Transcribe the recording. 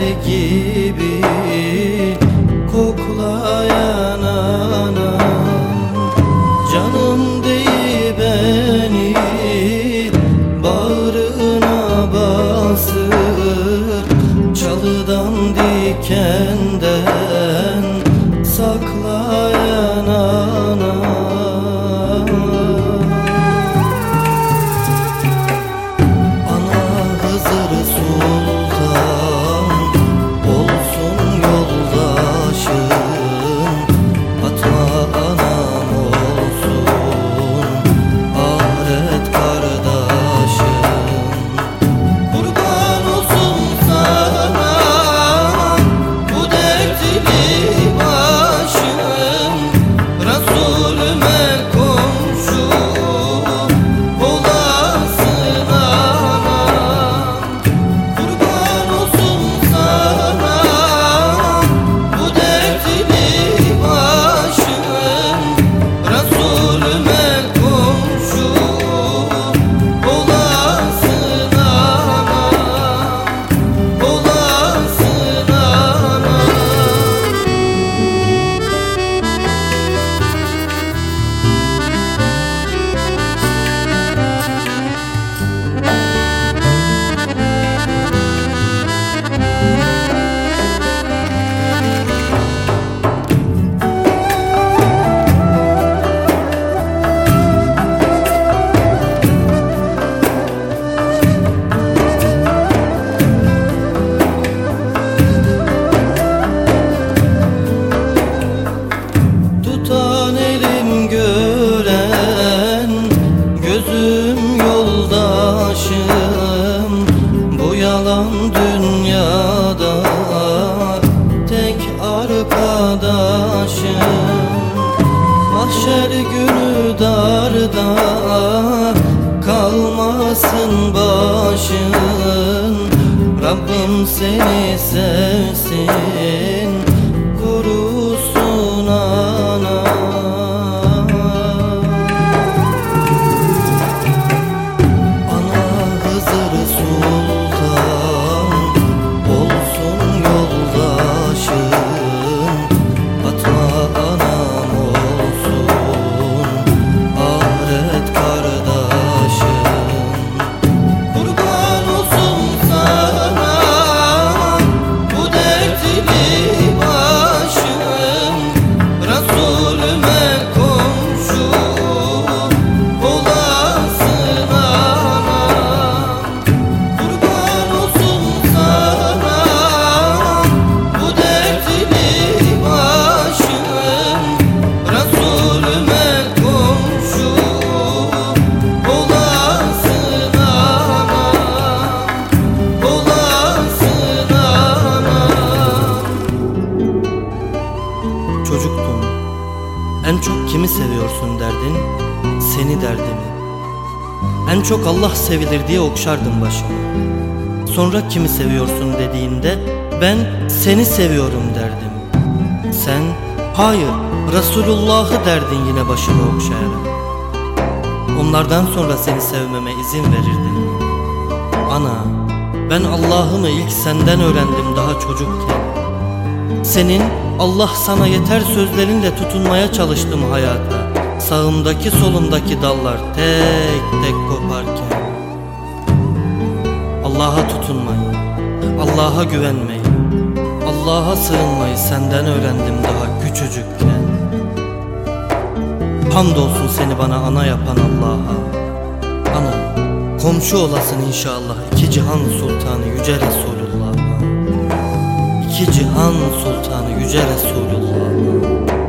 gibi. Yalan dünyada Tek arkadaşım. Mahşer günü darda Kalmasın başın. Rabbim seni sevsin kimi seviyorsun derdin? Seni derdimi En çok Allah sevilir diye okşardım başımı. Sonra kimi seviyorsun dediğinde Ben seni seviyorum derdim. Sen hayır Resulullah'ı derdin yine başımı okşayarak. Onlardan sonra seni sevmeme izin verirdin. Ana ben Allah'ımı ilk senden öğrendim daha çocukken Senin Allah sana yeter sözlerinle tutunmaya çalıştım hayata. Sağımdaki solumdaki dallar tek tek koparken. Allah'a tutunmayı, Allah'a güvenmeyi Allah'a sığınmayı senden öğrendim daha küçücükken. Hamdolsun seni bana ana yapan Allah'a. Ana komşu olasın inşallah. İki cihan sultanı yüce Resulullah'a İki cihan sultanı yüce Resulullah'a